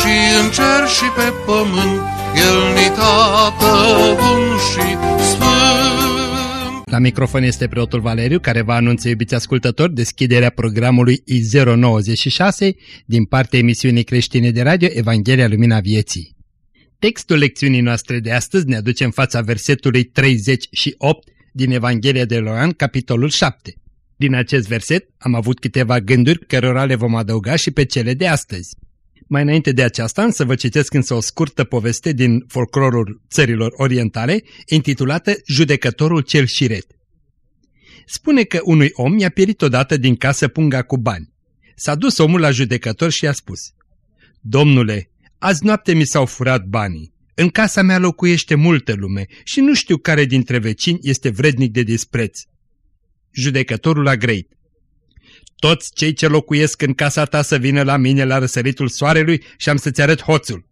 și în cer și pe pământ, El ni tată bun și sfânt. La microfon este preotul Valeriu care va anunța, iubiți ascultători, deschiderea programului I096 din partea emisiunii creștine de radio Evanghelia Lumina Vieții. Textul lecțiunii noastre de astăzi ne aduce în fața versetului 38 din Evanghelia de Ioan, capitolul 7. Din acest verset am avut câteva gânduri cărora le vom adăuga și pe cele de astăzi. Mai înainte de aceasta însă vă citesc însă o scurtă poveste din folclorul țărilor orientale, intitulată Judecătorul cel șiret. Spune că unui om i-a pierit odată din casă punga cu bani. S-a dus omul la judecător și i-a spus, Domnule, azi noapte mi s-au furat banii. În casa mea locuiește multă lume și nu știu care dintre vecini este vrednic de dispreț. Judecătorul a greit toți cei ce locuiesc în casa ta să vină la mine la răsăritul soarelui și am să-ți arăt hoțul.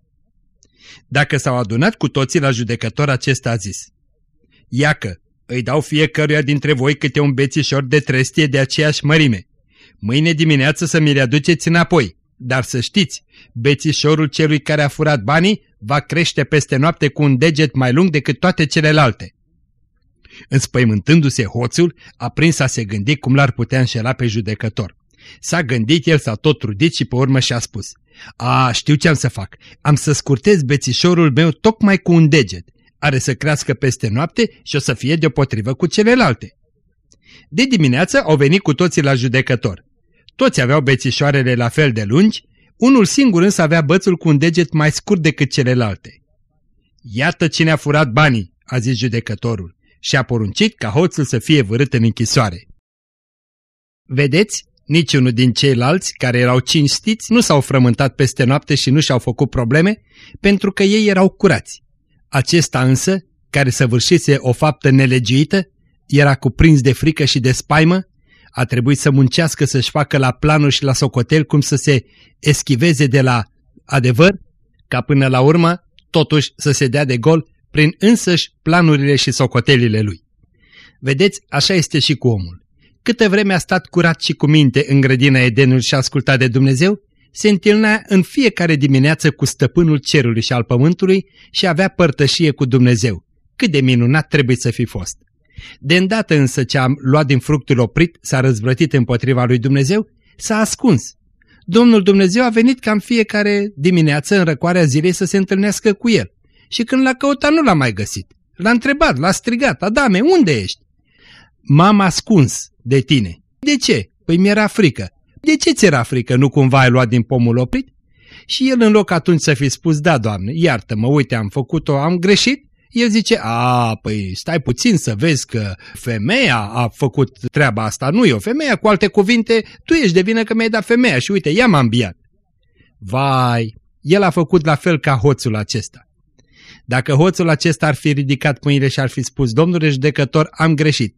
Dacă s-au adunat cu toții la judecător, acesta a zis, Iacă, îi dau fiecăruia dintre voi câte un bețișor de trestie de aceeași mărime. Mâine dimineață să mi le aduceți înapoi, dar să știți, bețișorul celui care a furat banii va crește peste noapte cu un deget mai lung decât toate celelalte. Înspăimântându-se hoțul, a prins a se gândi cum l-ar putea înșela pe judecător. S-a gândit, el s-a tot trudit și pe urmă și-a spus A, știu ce am să fac. Am să scurtez bețișorul meu tocmai cu un deget. Are să crească peste noapte și o să fie deopotrivă cu celelalte. De dimineață au venit cu toții la judecător. Toți aveau bețișoarele la fel de lungi, unul singur însă avea bățul cu un deget mai scurt decât celelalte. Iată cine a furat banii, a zis judecătorul și a poruncit ca hoțul să fie vărât în închisoare. Vedeți, niciunul din ceilalți care erau cinstiți nu s-au frământat peste noapte și nu și-au făcut probleme, pentru că ei erau curați. Acesta însă, care săvârșise o faptă nelegiuită, era cuprins de frică și de spaimă, a trebuit să muncească să-și facă la planuri și la socotel cum să se eschiveze de la adevăr, ca până la urmă, totuși să se dea de gol prin însăși planurile și socotelile lui. Vedeți, așa este și cu omul. Câtă vreme a stat curat și cu minte în grădina Edenului și a ascultat de Dumnezeu, se întâlnea în fiecare dimineață cu stăpânul cerului și al pământului și avea părtășie cu Dumnezeu. Cât de minunat trebuie să fi fost! De îndată însă ce am luat din fructul oprit, s-a răzvrătit împotriva lui Dumnezeu, s-a ascuns. Domnul Dumnezeu a venit cam fiecare dimineață în răcoarea zilei să se întâlnească cu el și când l-a căutat nu l-a mai găsit. L-a întrebat, l-a strigat, Adame, unde ești? M-am ascuns de tine. De ce? Păi mi-era frică. De ce ți-era frică? Nu cumva ai luat din pomul oprit? Și el în loc atunci să fi spus, da, doamne, iartă-mă, uite, am făcut-o, am greșit, el zice, a, păi stai puțin să vezi că femeia a făcut treaba asta, nu eu, femeia, cu alte cuvinte, tu ești de vină că mi-ai dat femeia și uite, ea m-a înbiat. Vai, el a făcut la fel ca hoțul acesta. Dacă hoțul acesta ar fi ridicat mâinile și ar fi spus, domnule judecător, am greșit,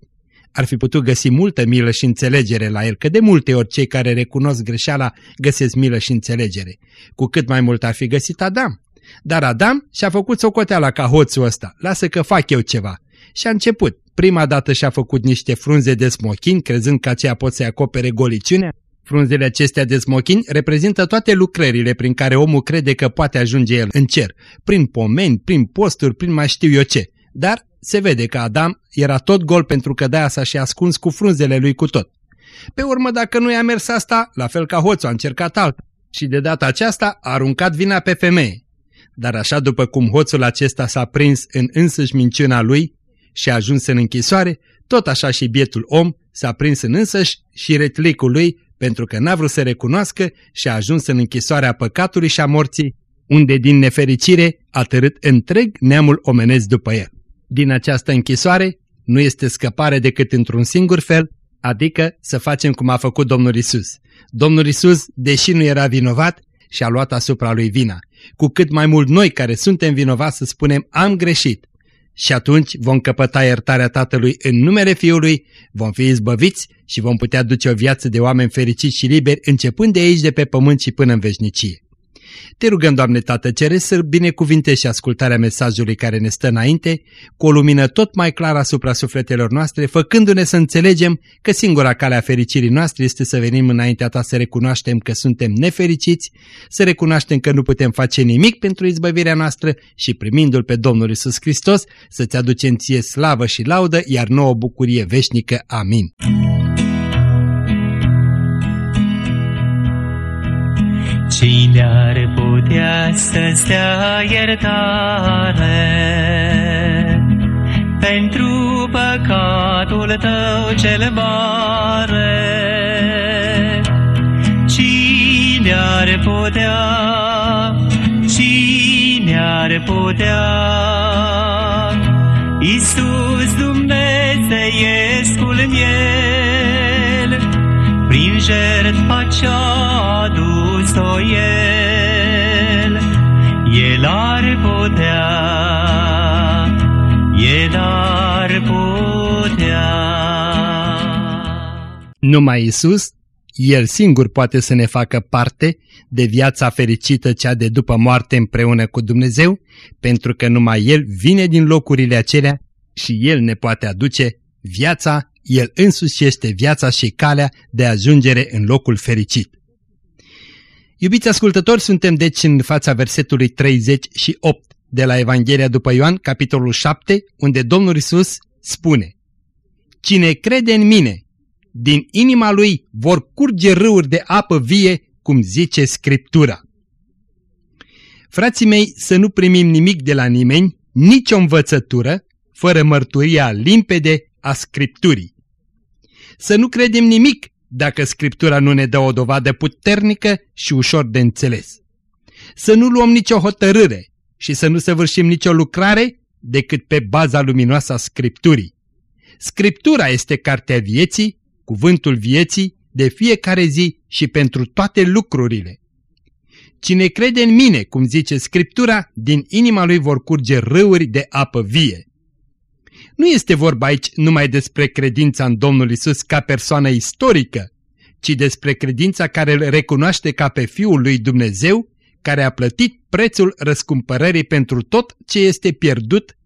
ar fi putut găsi multă milă și înțelegere la el, că de multe ori cei care recunosc greșeala găsesc milă și înțelegere. Cu cât mai mult ar fi găsit Adam. Dar Adam și-a făcut socoteala ca hoțul ăsta, lasă că fac eu ceva. Și a început. Prima dată și-a făcut niște frunze de smochin, crezând că aceea pot să-i acopere goliciunea, Frunzele acestea de smochini reprezintă toate lucrările prin care omul crede că poate ajunge el în cer, prin pomeni, prin posturi, prin mai știu eu ce. Dar se vede că Adam era tot gol pentru că de-aia s-a și ascuns cu frunzele lui cu tot. Pe urmă, dacă nu i-a mers asta, la fel ca hoțul a încercat alt și de data aceasta a aruncat vina pe femeie. Dar așa după cum hoțul acesta s-a prins în însăși minciuna lui și a ajuns în închisoare, tot așa și bietul om s-a prins în însăși și retlicul lui pentru că n-a vrut să recunoască și a ajuns în închisoarea păcatului și a morții, unde din nefericire a tărât întreg neamul omenesc după el. Din această închisoare nu este scăpare decât într-un singur fel, adică să facem cum a făcut Domnul Isus. Domnul Isus, deși nu era vinovat, și-a luat asupra lui vina cu cât mai mult noi care suntem vinovați să spunem am greșit. Și atunci vom căpăta iertarea Tatălui în numele Fiului, vom fi izbăviți și vom putea duce o viață de oameni fericiți și liberi începând de aici de pe pământ și până în veșnicie. Te rugăm, Doamne Tată Ceresc, să binecuvintești ascultarea mesajului care ne stă înainte, cu o lumină tot mai clară asupra sufletelor noastre, făcându-ne să înțelegem că singura cale a fericirii noastre este să venim înaintea Ta să recunoaștem că suntem nefericiți, să recunoaștem că nu putem face nimic pentru izbăvirea noastră și primindu-L pe Domnul Isus Hristos să-ți aducem ție slavă și laudă, iar nouă bucurie veșnică. Amin. Cine ar putea să-ți dea iertare pentru păcatul tău cel mare? Cine ar putea, cine ar putea? Iisus Dumnezeiescul jertfa ce-a adus-o El, El ar putea, El ar putea. Numai Isus, El singur poate să ne facă parte de viața fericită cea de după moarte împreună cu Dumnezeu, pentru că numai El vine din locurile acelea și El ne poate aduce viața el însuși este viața și calea de ajungere în locul fericit. Iubiți ascultători, suntem deci în fața versetului 38 de la Evanghelia după Ioan, capitolul 7, unde Domnul Isus spune Cine crede în mine, din inima lui vor curge râuri de apă vie, cum zice Scriptura. Frații mei, să nu primim nimic de la nimeni, nicio învățătură, fără mărturia limpede a Scripturii. Să nu credem nimic dacă Scriptura nu ne dă o dovadă puternică și ușor de înțeles. Să nu luăm nicio hotărâre și să nu săvârșim nicio lucrare decât pe baza luminoasă a Scripturii. Scriptura este cartea vieții, cuvântul vieții, de fiecare zi și pentru toate lucrurile. Cine crede în mine, cum zice Scriptura, din inima lui vor curge râuri de apă vie. Nu este vorba aici numai despre credința în Domnul Isus ca persoană istorică, ci despre credința care îl recunoaște ca pe Fiul lui Dumnezeu, care a plătit prețul răscumpărării pentru tot ce este pierdut,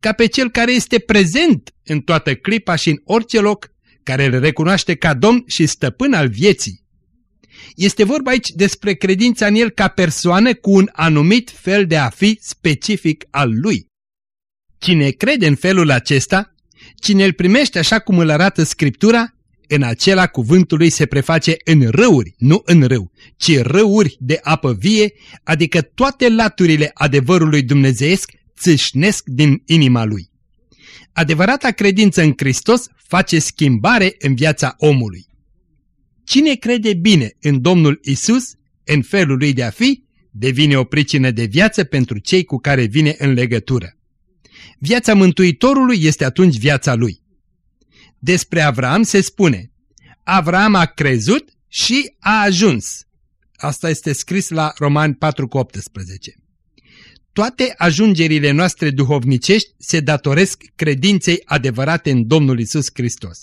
ca pe cel care este prezent în toată clipa și în orice loc, care îl recunoaște ca Domn și stăpân al vieții. Este vorba aici despre credința în el ca persoană cu un anumit fel de a fi specific al lui. Cine crede în felul acesta, cine îl primește așa cum îl arată Scriptura, în acela cuvântul lui se preface în râuri, nu în râu, ci râuri de apă vie, adică toate laturile adevărului dumnezeiesc țâșnesc din inima lui. Adevărata credință în Hristos face schimbare în viața omului. Cine crede bine în Domnul Isus, în felul lui de a fi, devine o pricină de viață pentru cei cu care vine în legătură. Viața Mântuitorului este atunci viața lui. Despre Avram se spune, Avram a crezut și a ajuns. Asta este scris la Roman 4,18. Toate ajungerile noastre duhovnicești se datoresc credinței adevărate în Domnul Isus Hristos.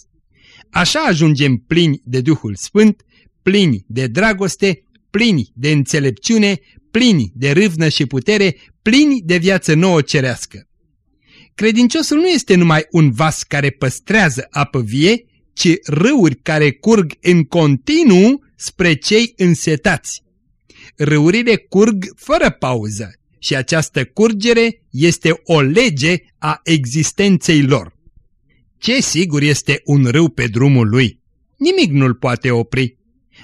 Așa ajungem plini de Duhul Sfânt, plini de dragoste, plini de înțelepciune, plini de râvnă și putere, plini de viață nouă cerească. Credinciosul nu este numai un vas care păstrează apă vie, ci râuri care curg în continuu spre cei însetați. Râurile curg fără pauză și această curgere este o lege a existenței lor. Ce sigur este un râu pe drumul lui? Nimic nu-l poate opri.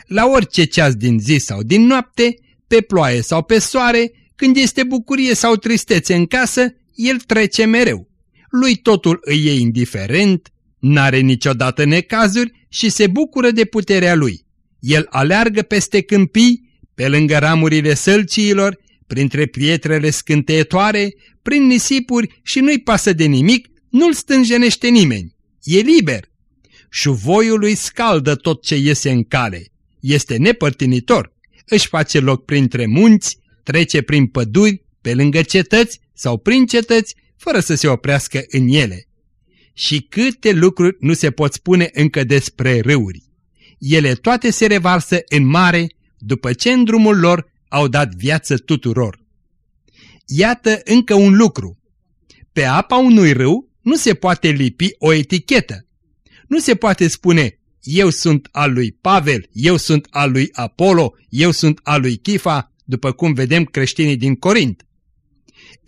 La orice ceas din zi sau din noapte, pe ploaie sau pe soare, când este bucurie sau tristețe în casă, el trece mereu. Lui totul îi e indiferent, n-are niciodată necazuri și se bucură de puterea lui. El aleargă peste câmpii, pe lângă ramurile sălciilor, printre pietrele scânteitoare, prin nisipuri și nu-i pasă de nimic, nu-l stânjenește nimeni. E liber. Șuvoiul lui scaldă tot ce iese în cale. Este nepărtinitor. Își face loc printre munți, trece prin păduri, pe lângă cetăți sau prin cetăți, fără să se oprească în ele. Și câte lucruri nu se pot spune încă despre râuri. Ele toate se revarsă în mare, după ce în drumul lor au dat viață tuturor. Iată încă un lucru. Pe apa unui râu nu se poate lipi o etichetă. Nu se poate spune, eu sunt al lui Pavel, eu sunt al lui Apollo, eu sunt al lui Chifa, după cum vedem creștinii din Corint.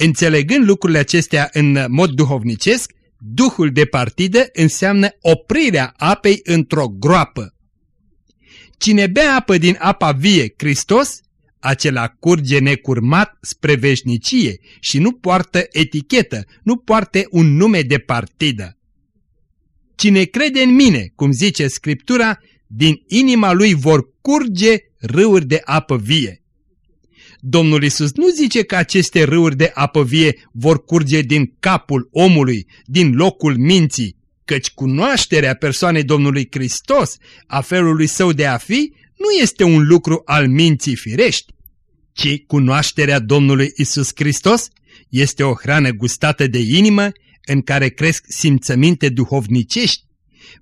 Înțelegând lucrurile acestea în mod duhovnicesc, duhul de partidă înseamnă oprirea apei într-o groapă. Cine bea apă din apa vie, Hristos, acela curge necurmat spre veșnicie și nu poartă etichetă, nu poartă un nume de partidă. Cine crede în mine, cum zice Scriptura, din inima lui vor curge râuri de apă vie. Domnul Isus nu zice că aceste râuri de apă vie vor curge din capul omului, din locul minții, căci cunoașterea persoanei Domnului Hristos, a felului său de a fi, nu este un lucru al minții firești, ci cunoașterea Domnului Isus Hristos este o hrană gustată de inimă în care cresc simțăminte duhovnicești.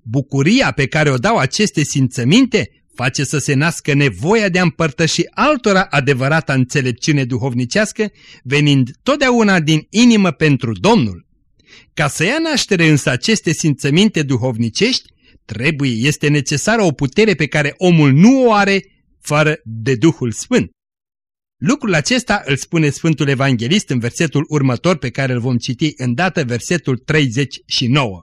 Bucuria pe care o dau aceste simțăminte face să se nască nevoia de a împărtăși altora adevărata înțelepciune duhovnicească, venind totdeauna din inimă pentru Domnul. Ca să ia naștere însă aceste simțăminte duhovnicești, trebuie, este necesară o putere pe care omul nu o are fără de Duhul Sfânt. Lucrul acesta îl spune Sfântul Evanghelist în versetul următor pe care îl vom citi îndată, versetul 39.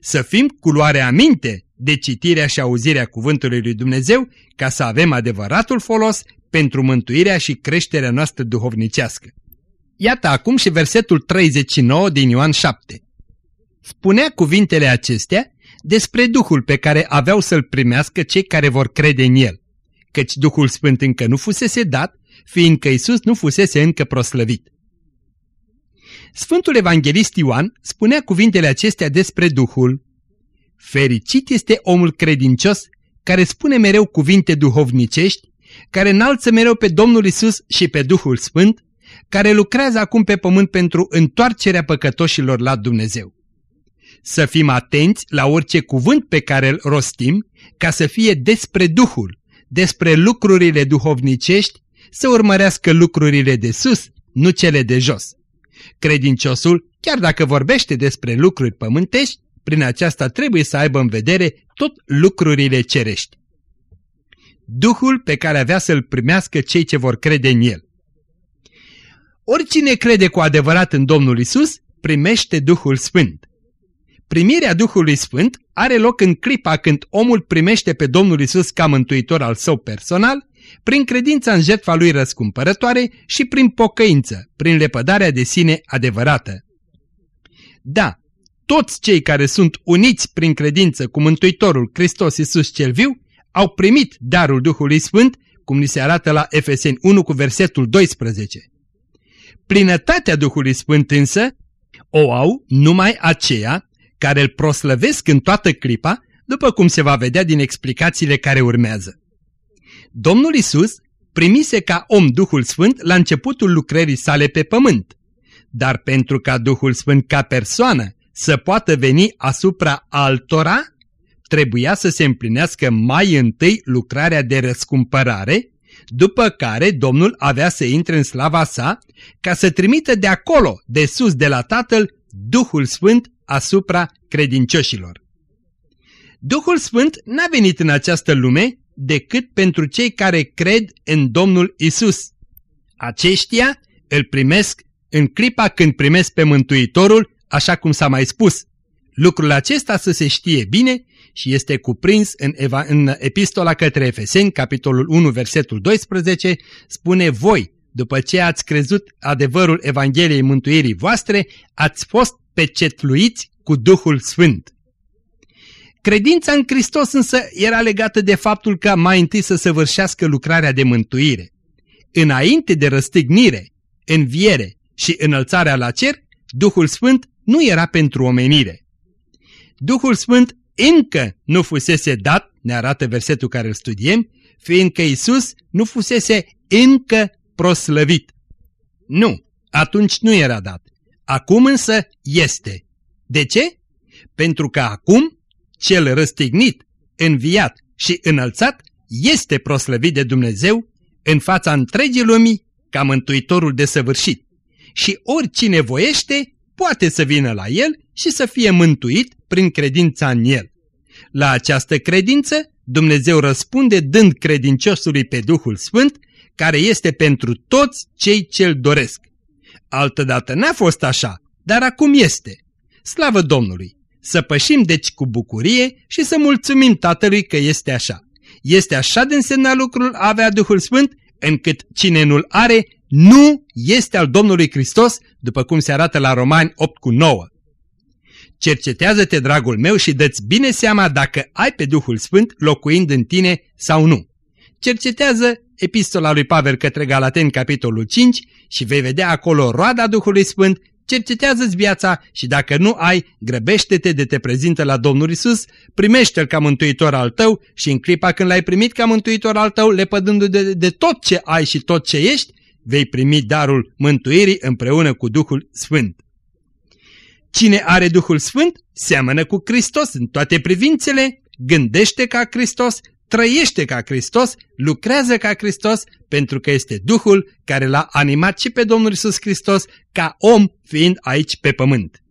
Să fim cu luarea aminte de citirea și auzirea cuvântului lui Dumnezeu ca să avem adevăratul folos pentru mântuirea și creșterea noastră duhovnicească. Iată acum și versetul 39 din Ioan 7. Spunea cuvintele acestea despre Duhul pe care aveau să-l primească cei care vor crede în el, căci Duhul Sfânt încă nu fusese dat, fiindcă Isus nu fusese încă proslăvit. Sfântul Evanghelist Ioan spunea cuvintele acestea despre Duhul. Fericit este omul credincios care spune mereu cuvinte duhovnicești, care înalță mereu pe Domnul Isus și pe Duhul Sfânt, care lucrează acum pe pământ pentru întoarcerea păcătoșilor la Dumnezeu. Să fim atenți la orice cuvânt pe care îl rostim, ca să fie despre Duhul, despre lucrurile duhovnicești, să urmărească lucrurile de sus, nu cele de jos. Credinciosul, chiar dacă vorbește despre lucruri pământești, prin aceasta trebuie să aibă în vedere tot lucrurile cerești. Duhul pe care avea să-l primească cei ce vor crede în el. Oricine crede cu adevărat în Domnul Isus, primește Duhul Sfânt. Primirea Duhului Sfânt are loc în clipa când omul primește pe Domnul Isus ca mântuitor al său personal, prin credința în jertfa lui răscumpărătoare și prin pocăință, prin lepădarea de sine adevărată. Da, toți cei care sunt uniți prin credință cu Mântuitorul Hristos Isus cel viu au primit darul Duhului Sfânt, cum ni se arată la Efeseni 1 cu versetul 12. Plinătatea Duhului Sfânt însă o au numai aceia care îl proslăvesc în toată clipa, după cum se va vedea din explicațiile care urmează. Domnul Isus primise ca om Duhul Sfânt la începutul lucrării sale pe pământ, dar pentru ca Duhul Sfânt ca persoană să poată veni asupra altora, trebuia să se împlinească mai întâi lucrarea de răscumpărare, după care Domnul avea să intre în slava sa ca să trimită de acolo, de sus de la Tatăl, Duhul Sfânt asupra credincioșilor. Duhul Sfânt n-a venit în această lume decât pentru cei care cred în Domnul Isus. Aceștia îl primesc în clipa când primesc pe Mântuitorul, așa cum s-a mai spus. Lucrul acesta să se știe bine și este cuprins în, Eva, în epistola către Efeseni, capitolul 1, versetul 12, spune voi, după ce ați crezut adevărul Evangheliei mântuirii voastre, ați fost pecetluiți cu Duhul Sfânt. Credința în Hristos însă era legată de faptul că mai întâi să săvârșească lucrarea de mântuire. Înainte de răstignire, înviere și înălțarea la cer, Duhul Sfânt nu era pentru omenire. Duhul Sfânt încă nu fusese dat, ne arată versetul care îl studiem, fiindcă Isus nu fusese încă proslăvit. Nu, atunci nu era dat. Acum însă este. De ce? Pentru că acum cel răstignit, înviat și înălțat este proslăvit de Dumnezeu în fața întregii lumii ca mântuitorul desăvârșit. Și oricine voiește poate să vină la el și să fie mântuit prin credința în el. La această credință Dumnezeu răspunde dând credinciosului pe Duhul Sfânt, care este pentru toți cei ce-l doresc. Altădată n-a fost așa, dar acum este. Slavă Domnului! Să pășim deci cu bucurie și să mulțumim Tatălui că este așa. Este așa de însemnat lucrul a avea Duhul Sfânt, încât cine nu-l are, nu este al Domnului Hristos, după cum se arată la Romani 8 cu 9. Cercetează-te, dragul meu, și dă-ți bine seama dacă ai pe Duhul Sfânt locuind în tine sau nu. Cercetează epistola lui Pavel către Galaten, capitolul 5, și vei vedea acolo roada Duhului Sfânt, cercetează-ți viața și dacă nu ai, grăbește-te de te prezintă la Domnul Isus, primește-L ca mântuitor al tău și în clipa când l-ai primit ca mântuitor al tău, lepădându de, de tot ce ai și tot ce ești, vei primi darul mântuirii împreună cu Duhul Sfânt. Cine are Duhul Sfânt seamănă cu Hristos în toate privințele, gândește ca Hristos, trăiește ca Hristos, lucrează ca Hristos, pentru că este Duhul care l-a animat și pe Domnul Isus Hristos ca om fiind aici pe pământ.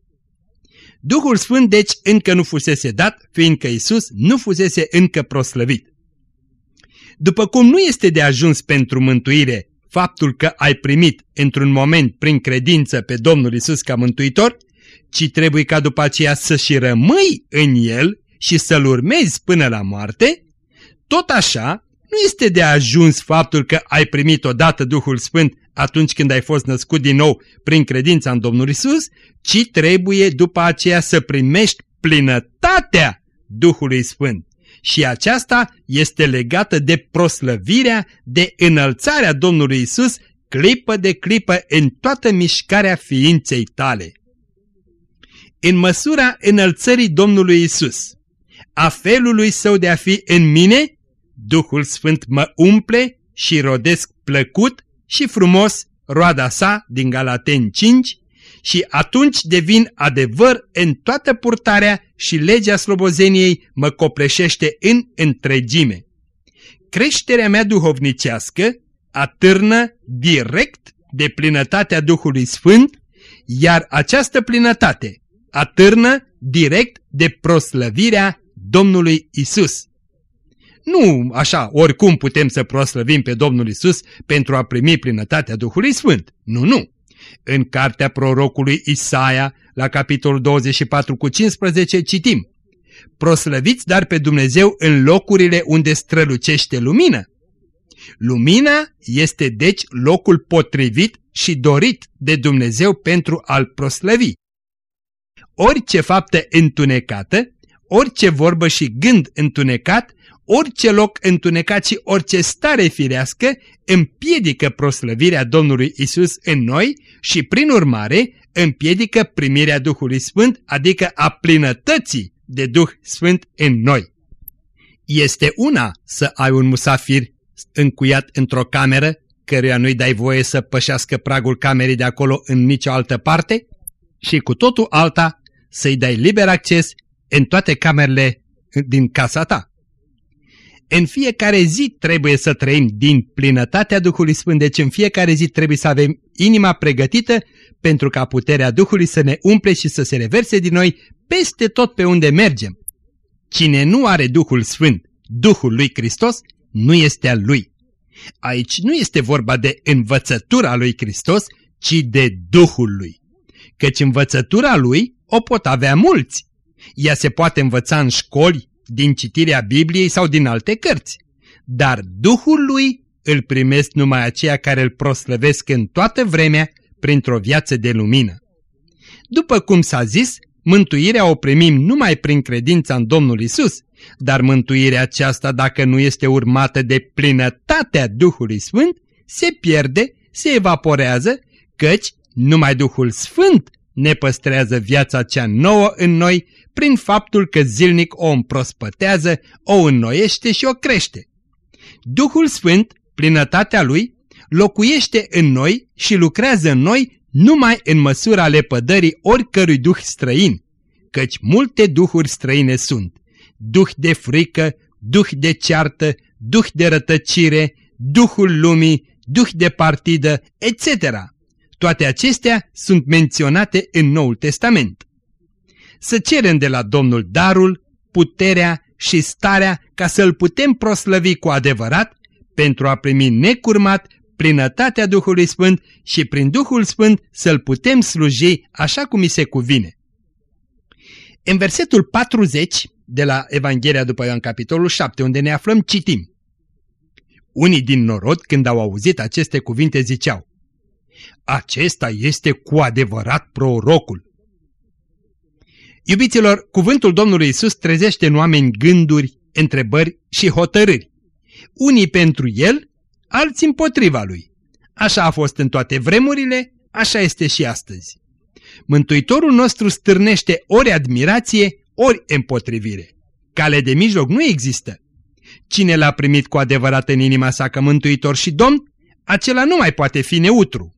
Duhul Sfânt deci încă nu fusese dat, fiindcă Isus nu fusese încă proslăvit. După cum nu este de ajuns pentru mântuire faptul că ai primit într-un moment prin credință pe Domnul Isus ca mântuitor, ci trebuie ca după aceea să și rămâi în El și să-L urmezi până la moarte, tot așa nu este de ajuns faptul că ai primit odată Duhul Sfânt atunci când ai fost născut din nou prin credința în Domnul Isus, ci trebuie după aceea să primești plinătatea Duhului Sfânt. Și aceasta este legată de proslăvirea, de înălțarea Domnului Isus, clipă de clipă în toată mișcarea ființei tale. În măsura înălțării Domnului Isus, a felului său de a fi în mine, Duhul Sfânt mă umple și rodesc plăcut și frumos roada sa din Galaten 5 și atunci devin adevăr în toată purtarea și legea slobozeniei mă copleșește în întregime. Creșterea mea duhovnicească atârnă direct de plinătatea Duhului Sfânt, iar această plinătate atârnă direct de proslăvirea Domnului Isus. Nu așa, oricum putem să proslăvim pe Domnul Isus pentru a primi plinătatea Duhului Sfânt. Nu, nu. În cartea prorocului Isaia, la capitolul 24 cu 15, citim Proslăviți dar pe Dumnezeu în locurile unde strălucește lumină. Lumina este deci locul potrivit și dorit de Dumnezeu pentru a-L proslăvi orice faptă întunecată, orice vorbă și gând întunecat, orice loc întunecat și orice stare firească împiedică proslăvirea Domnului Isus în noi și, prin urmare, împiedică primirea Duhului Sfânt, adică a plinătății de Duh Sfânt în noi. Este una să ai un musafir încuiat într-o cameră, căruia nu-i dai voie să pășească pragul camerei de acolo în nicio altă parte, și cu totul alta să-i dai liber acces în toate camerele din casa ta. În fiecare zi trebuie să trăim din plinătatea Duhului Sfânt, deci în fiecare zi trebuie să avem inima pregătită pentru ca puterea Duhului să ne umple și să se reverse din noi peste tot pe unde mergem. Cine nu are Duhul Sfânt, Duhul lui Hristos, nu este al lui. Aici nu este vorba de învățătura lui Hristos, ci de Duhul lui. Căci învățătura lui o pot avea mulți. Ea se poate învăța în școli, din citirea Bibliei sau din alte cărți. Dar Duhul lui îl primesc numai aceia care îl proslăvesc în toată vremea printr-o viață de lumină. După cum s-a zis, mântuirea o primim numai prin credința în Domnul Isus, dar mântuirea aceasta, dacă nu este urmată de plinătatea Duhului Sfânt, se pierde, se evaporează, căci numai Duhul Sfânt ne păstrează viața cea nouă în noi prin faptul că zilnic o împrospătează, o înnoiește și o crește. Duhul Sfânt, plinătatea Lui, locuiește în noi și lucrează în noi numai în măsura lepădării oricărui duh străin, căci multe duhuri străine sunt, duh de frică, duh de ceartă, duh de rătăcire, duhul lumii, duh de partidă, etc. Toate acestea sunt menționate în Noul Testament. Să cerem de la Domnul darul, puterea și starea ca să-L putem proslăvi cu adevărat pentru a primi necurmat plinătatea Duhului Sfânt și prin Duhul Sfânt să-L putem sluji așa cum i se cuvine. În versetul 40 de la Evanghelia după Ioan capitolul 7 unde ne aflăm citim unii din norod, când au auzit aceste cuvinte, ziceau, Acesta este cu adevărat prorocul. Iubiților, cuvântul Domnului Isus trezește în oameni gânduri, întrebări și hotărâri. Unii pentru el, alții împotriva lui. Așa a fost în toate vremurile, așa este și astăzi. Mântuitorul nostru stârnește ori admirație, ori împotrivire. Cale de mijloc nu există. Cine l-a primit cu adevărat în inima sa ca mântuitor și domn, acela nu mai poate fi neutru.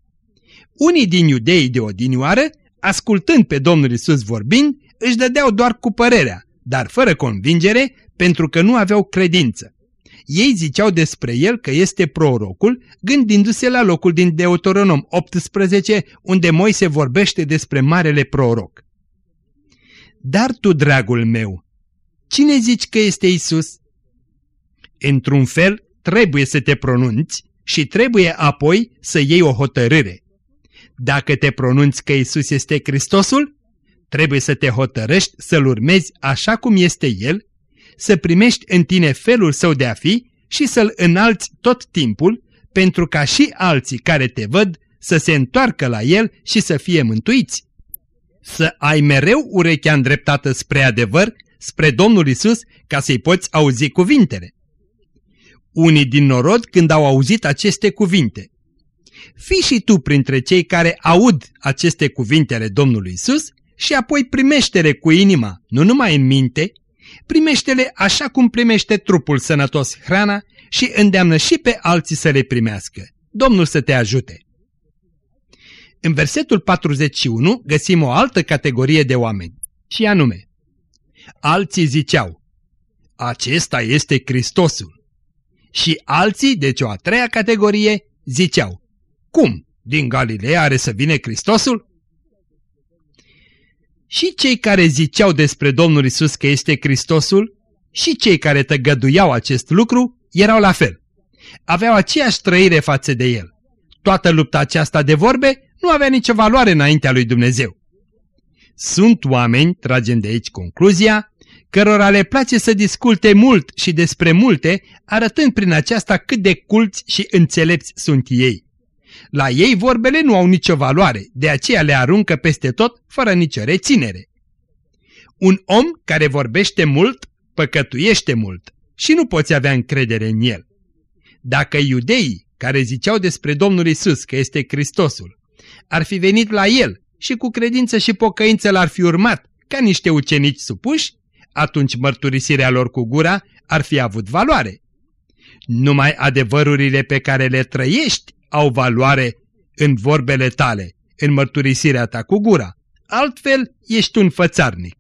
Unii din iudeii de odinioară, ascultând pe Domnul Isus vorbind, își dădeau doar cu părerea, dar fără convingere, pentru că nu aveau credință. Ei ziceau despre el că este prorocul, gândindu-se la locul din Deuteronom 18, unde Moise vorbește despre marele proroc. Dar tu, dragul meu, cine zici că este Isus? într-un fel, trebuie să te pronunți și trebuie apoi să iei o hotărâre. Dacă te pronunți că Isus este Hristosul, trebuie să te hotărăști să-L urmezi așa cum este El, să primești în tine felul său de a fi și să-L înalți tot timpul, pentru ca și alții care te văd să se întoarcă la El și să fie mântuiți. Să ai mereu urechea îndreptată spre adevăr, spre Domnul Isus, ca să-i poți auzi cuvintele unii din norod când au auzit aceste cuvinte. Fii și tu printre cei care aud aceste cuvinte ale Domnului Isus și apoi primește-le cu inima, nu numai în minte, primește-le așa cum primește trupul sănătos hrana și îndeamnă și pe alții să le primească. Domnul să te ajute! În versetul 41 găsim o altă categorie de oameni, și anume, alții ziceau, acesta este Hristosul. Și alții, deci o a treia categorie, ziceau, Cum? Din Galileea are să vină Hristosul? Și cei care ziceau despre Domnul Isus că este Hristosul și cei care tăgăduiau acest lucru erau la fel. Aveau aceeași trăire față de el. Toată lupta aceasta de vorbe nu avea nicio valoare înaintea lui Dumnezeu. Sunt oameni, tragem de aici concluzia, cărora le place să disculte mult și despre multe, arătând prin aceasta cât de culți și înțelepți sunt ei. La ei vorbele nu au nicio valoare, de aceea le aruncă peste tot, fără nicio reținere. Un om care vorbește mult, păcătuiește mult și nu poți avea încredere în el. Dacă iudeii, care ziceau despre Domnul Isus că este Hristosul, ar fi venit la el și cu credință și pocăință l-ar fi urmat ca niște ucenici supuși, atunci mărturisirea lor cu gura ar fi avut valoare. Numai adevărurile pe care le trăiești au valoare în vorbele tale, în mărturisirea ta cu gura. Altfel, ești un fățarnic.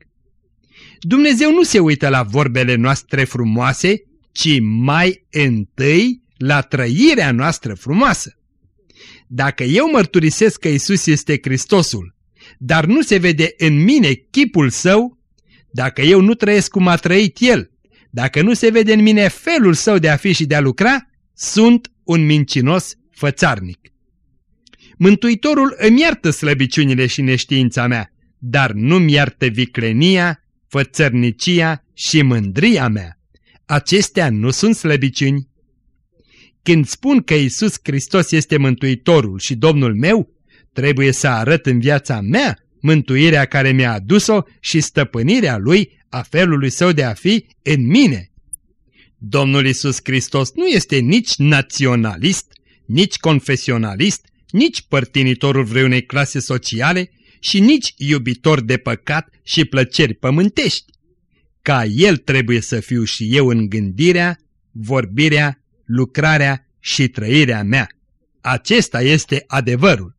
Dumnezeu nu se uită la vorbele noastre frumoase, ci mai întâi la trăirea noastră frumoasă. Dacă eu mărturisesc că Isus este Hristosul, dar nu se vede în mine chipul său, dacă eu nu trăiesc cum a trăit El, dacă nu se vede în mine felul său de a fi și de a lucra, sunt un mincinos fățarnic. Mântuitorul îmi iartă slăbiciunile și neștiința mea, dar nu-mi iartă viclenia, fățărnicia și mândria mea. Acestea nu sunt slăbiciuni. Când spun că Isus Hristos este Mântuitorul și Domnul meu, trebuie să arăt în viața mea mântuirea care mi-a adus-o și stăpânirea Lui a felului său de a fi în mine. Domnul Isus Hristos nu este nici naționalist, nici confesionalist, nici părtinitorul vreunei clase sociale și nici iubitor de păcat și plăceri pământești. Ca El trebuie să fiu și eu în gândirea, vorbirea, lucrarea și trăirea mea. Acesta este adevărul.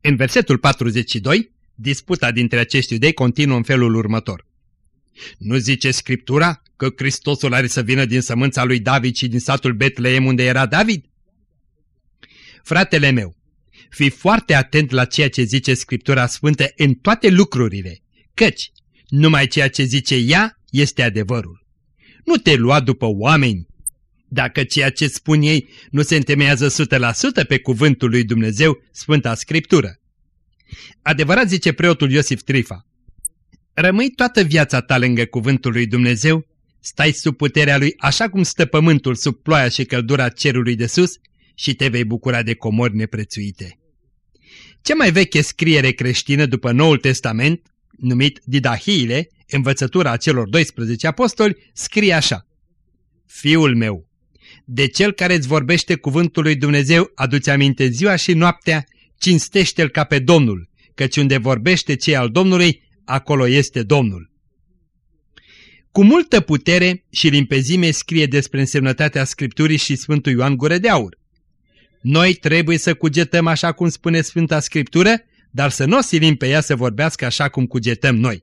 În versetul 42, disputa dintre acești iudei continuă în felul următor. Nu zice Scriptura că Hristosul are să vină din sămânța lui David și din satul Betleem unde era David? Fratele meu, fii foarte atent la ceea ce zice Scriptura Sfântă în toate lucrurile, căci numai ceea ce zice ea este adevărul. Nu te lua după oameni. Dacă ceea ce spun ei nu se întemeiază 100% pe cuvântul lui Dumnezeu, Sfânta Scriptură. Adevărat zice preotul Iosif Trifa, rămâi toată viața ta lângă cuvântul lui Dumnezeu, stai sub puterea lui așa cum stă pământul sub ploaia și căldura cerului de sus și te vei bucura de comori neprețuite. Cea mai veche scriere creștină după Noul Testament, numit Didahiile, învățătura celor 12 apostoli, scrie așa. Fiul meu, de cel care îți vorbește cuvântul lui Dumnezeu, aduți aminte ziua și noaptea, cinstește-l ca pe Domnul, căci unde vorbește cei al Domnului, acolo este Domnul. Cu multă putere și limpezime scrie despre însemnătatea Scripturii și Sfântul Ioan Gură de Aur. Noi trebuie să cugetăm așa cum spune Sfânta Scriptură, dar să nu o silim pe ea să vorbească așa cum cugetăm noi.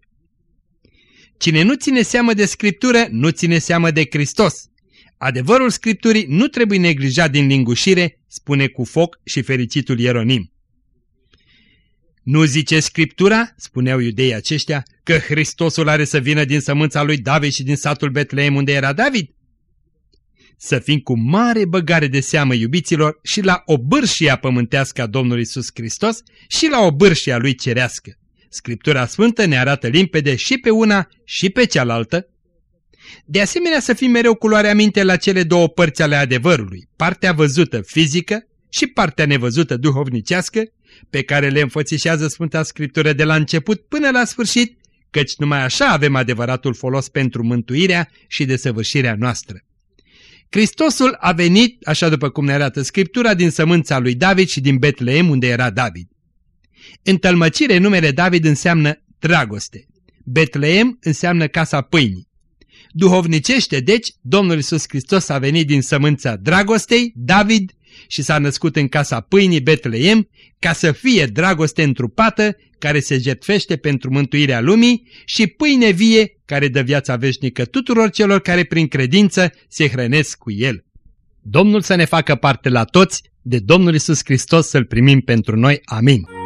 Cine nu ține seamă de Scriptură, nu ține seamă de Hristos. Adevărul Scripturii nu trebuie neglijat din lingușire, spune cu foc și fericitul Ieronim. Nu zice Scriptura, spuneau iudeii aceștia, că Hristosul are să vină din sămânța lui David și din satul Betleem unde era David? Să fim cu mare băgare de seamă, iubiților, și la obârșia pământească a Domnului Iisus Hristos și la obârșia lui cerească. Scriptura Sfântă ne arată limpede și pe una și pe cealaltă. De asemenea să fim mereu cu luarea minte la cele două părți ale adevărului, partea văzută fizică și partea nevăzută duhovnicească, pe care le înfățișează Sfânta Scriptură de la început până la sfârșit, căci numai așa avem adevăratul folos pentru mântuirea și desăvârșirea noastră. Hristosul a venit, așa după cum ne arată Scriptura, din sămânța lui David și din Betleem unde era David. Întâlmăcire numele David înseamnă dragoste. Betleem înseamnă casa pâinii. Duhovnicește, deci, Domnul Isus Hristos a venit din sămânța dragostei, David, și s-a născut în casa pâinii Betleem, ca să fie dragoste întrupată, care se jertfește pentru mântuirea lumii și pâine vie, care dă viața veșnică tuturor celor care prin credință se hrănesc cu el. Domnul să ne facă parte la toți, de Domnul Isus Hristos să-L primim pentru noi. Amin.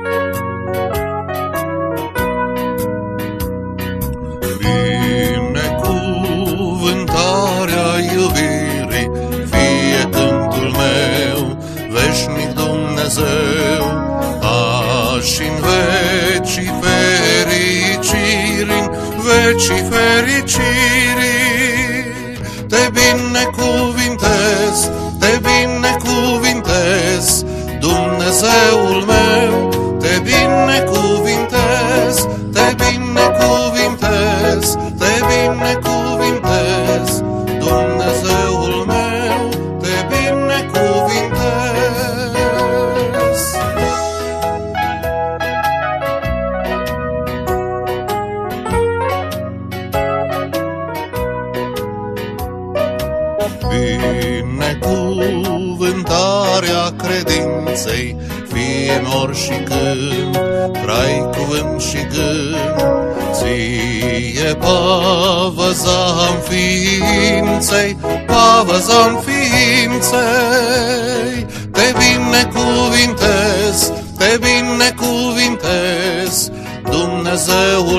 Pavăza-n ființei, te binecuvintez, te binecuvintez, Dumnezeul